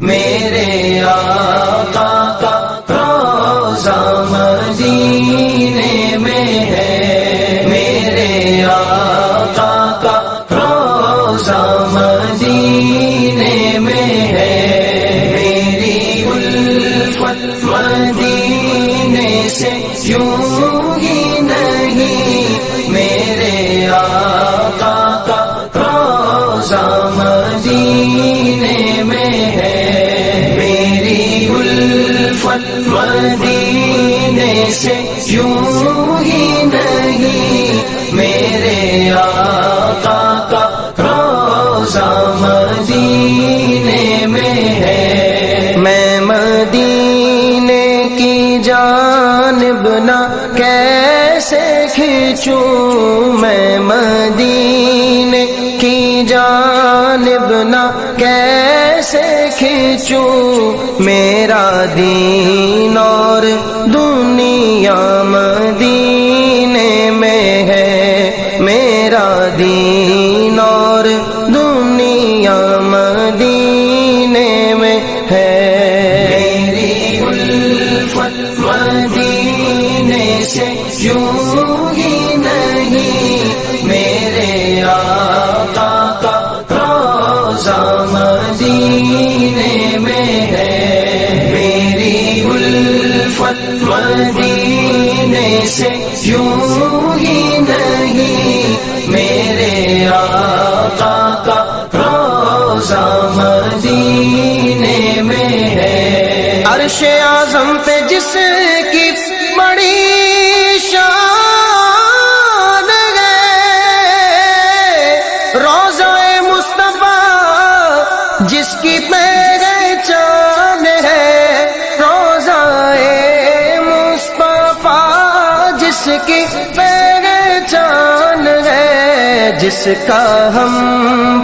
میرے آقا کا روزہ مدینے میں ہے۔ میرے آقا کا روزہ مدینے میں ہے۔ میری الفت مدینے سے یوں ہی نہیں۔ میرے آقا کا روزہ مدینے سے یوں ہی نہیں، میرے آقا کا روزہ مدینے میں ہے۔ میں مدینے کی جانب نہ کیسے کھینچوں، میں مدینے کی جانب نہ کیسے کھینچوں میرا دین اور دنیا یوں ہی نہیں، میرے آقا کا روزہ مدینے میں ہے۔ عرش اعظم پہ جس کی بڑی شان ہے، روزہ مصطفیٰ جس کی پہچان جس کا ہم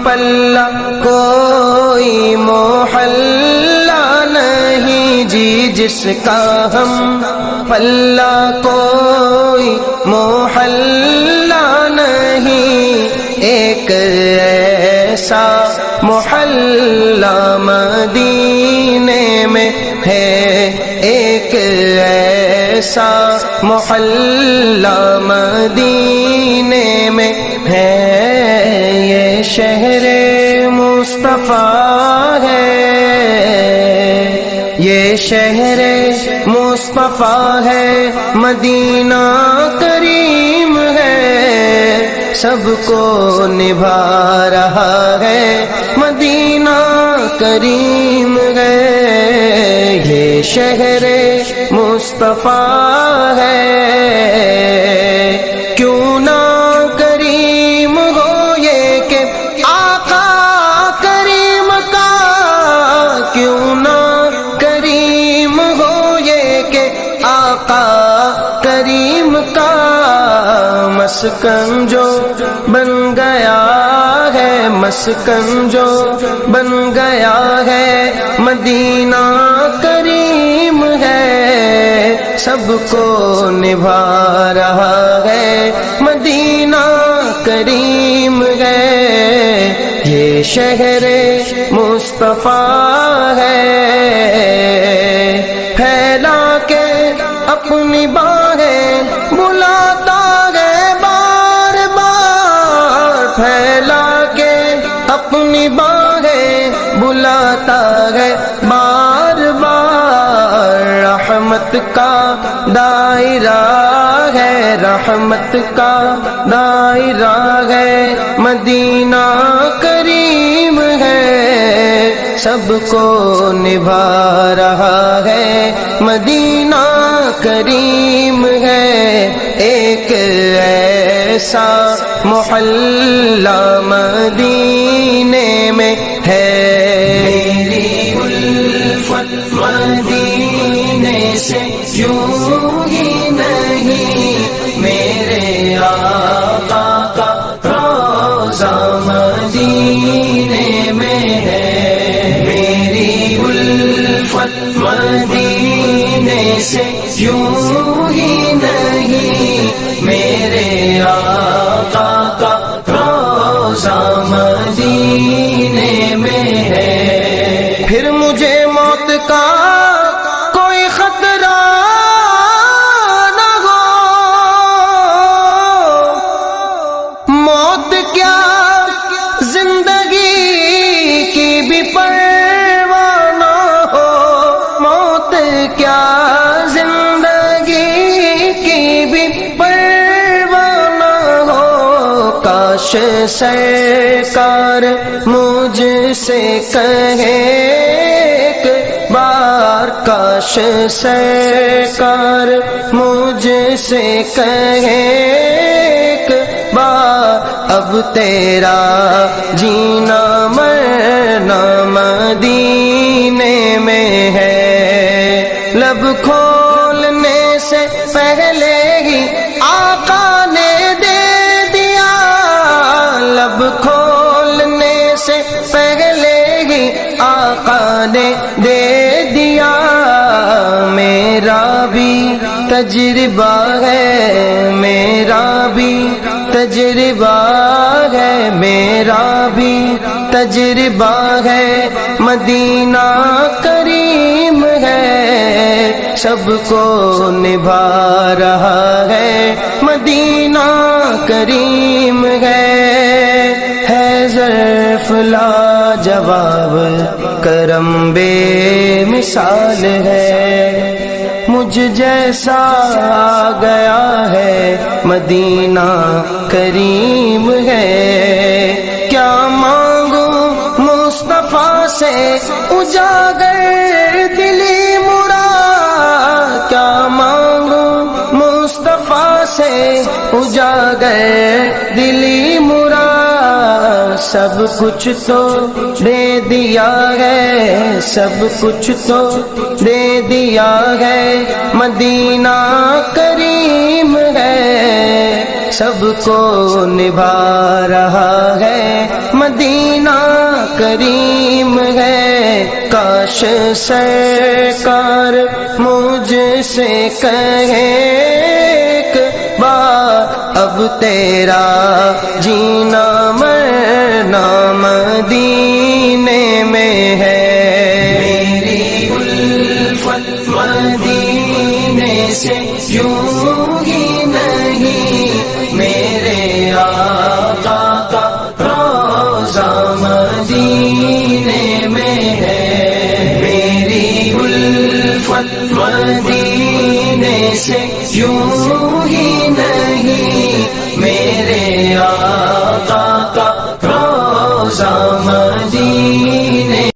پلہ کوئی محلہ نہیں جی جس کا ہم پلہ کوئی محلہ نہیں۔ ایک ایسا محلہ مدینے میں ہے، ایک ایسا محلہ مدینے میں ہے، یہ شہر مصطفیٰ ہے۔ یہ شہر مصطفیٰ ہے، مدینہ کریم ہے۔ سب کو نبھا رہا ہے، مدینہ کریم ہے۔ یہ شہر مصطفیٰ ہے۔ کیوں نہ کریم ہو یہ کہ آقا کریم کا؟ کیوں نہ کریم ہو یہ کہ آقا کریم کا؟ مسکن جو بن گیا ہے، مسکن جو بن گیا ہے، مدینہ کریم سب کو نبھا رہا ہے۔ مدینہ کریم ہے۔ یہ شہر مصطفیٰ ہے۔ پھیلا کے اپنی باہیں بلاتا ہے بار بار۔ پھیلا کے اپنی باہیں بلاتا ہے بار رحمت کا دائرہ ہے، رحمت کا دائرہ ہے۔ مدینہ کریم ہے، سب کو نبھا رہا ہے۔ مدینہ کریم ہے، ایک ایسا محلہ مدینے میں ہے۔ مدینے سے یوں ہی نہیں، میرے آقا کا روزہ مدینے میں ہے۔ پھر مجھے موت کا کوئی خطرہ موت کیا زندگی کی بھی پر خوش سرکار مجھ سے کہے بار کاش سرکار مجھ سے کہے بار اب تیرا جینا مرنا مدینے میں ہے۔ لب کھولنے آقا نے دے دیا، میرا بھی تجربہ ہے، میرا بھی تجربہ ہے، میرا بھی تجربہ ہے۔ مدینہ کریم ہے، سب کو نبھا رہا ہے۔ مدینہ کریم ہے ہے ظرف لا جواب، کرم بے مثال ہے۔ مجھ جیسا آ گیا ہے، مدینہ کریم ہے۔ کیا مانگو مصطفیٰ سے اجاگر دلی؟ سب کچھ تو دے دیا ہے، سب کچھ تو دے دیا ہے۔ مدینہ کریم ہے، سب کو نبھا رہا ہے۔ مدینہ کریم ہے، کاش سرکار مجھ سے کہے۔ تیرا جینا مرنا مدینے میں ہے۔ میری الفت مدینے سے یوں ہی نہیں۔ میرے آقا کا روزہ مدینے میں ہے۔ میری الفت مدینے سے یوں